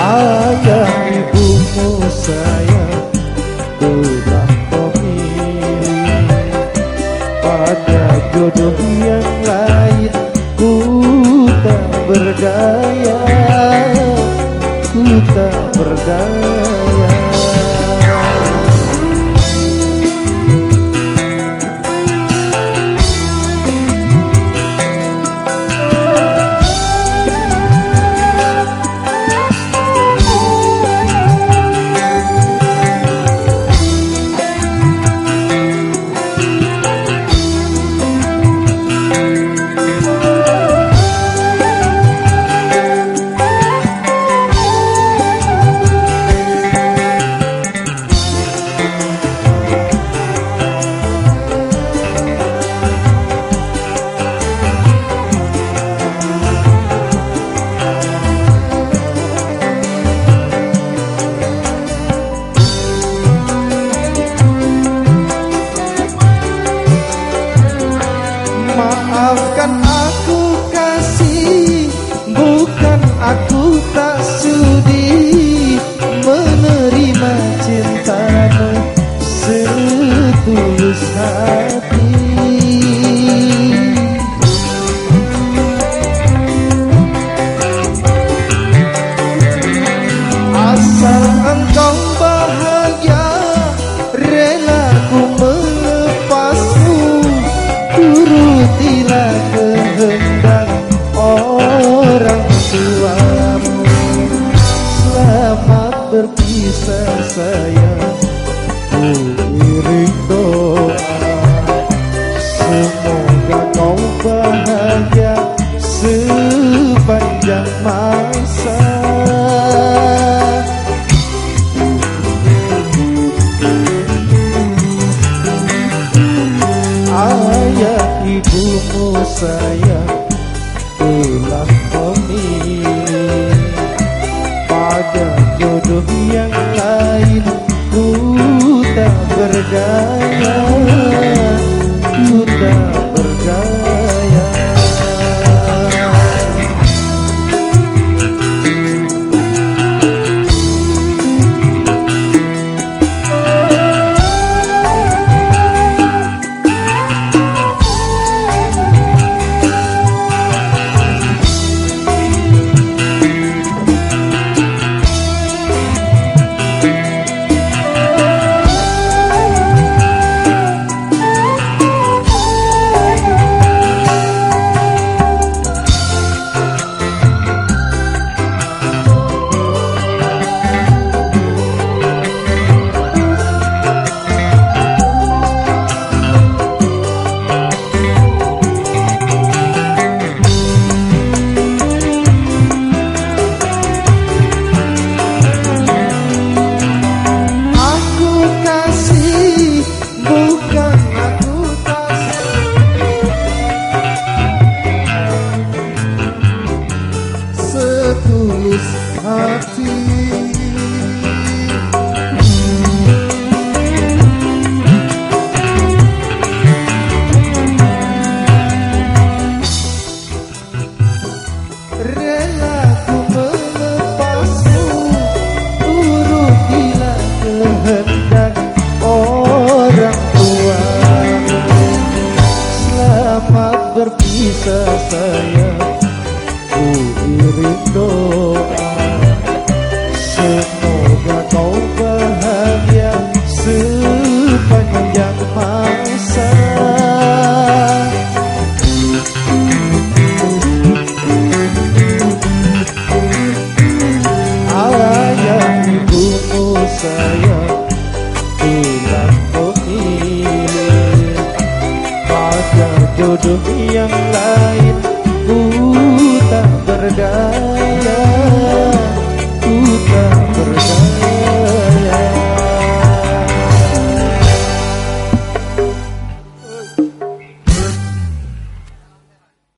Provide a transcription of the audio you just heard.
Ayah ibumu sayang Tulah memilih Pada jodoh yang lain Ku tak berdaya Ku tak berdaya. berpisah sayang Ku kirim doa Semoga kau bahagia Sepanjang masa. Ayah ibumu sayang Telah memilih jodoh yang lain ku tak berdaya. tertulis apa jodoh yang lain ku tak berdaya.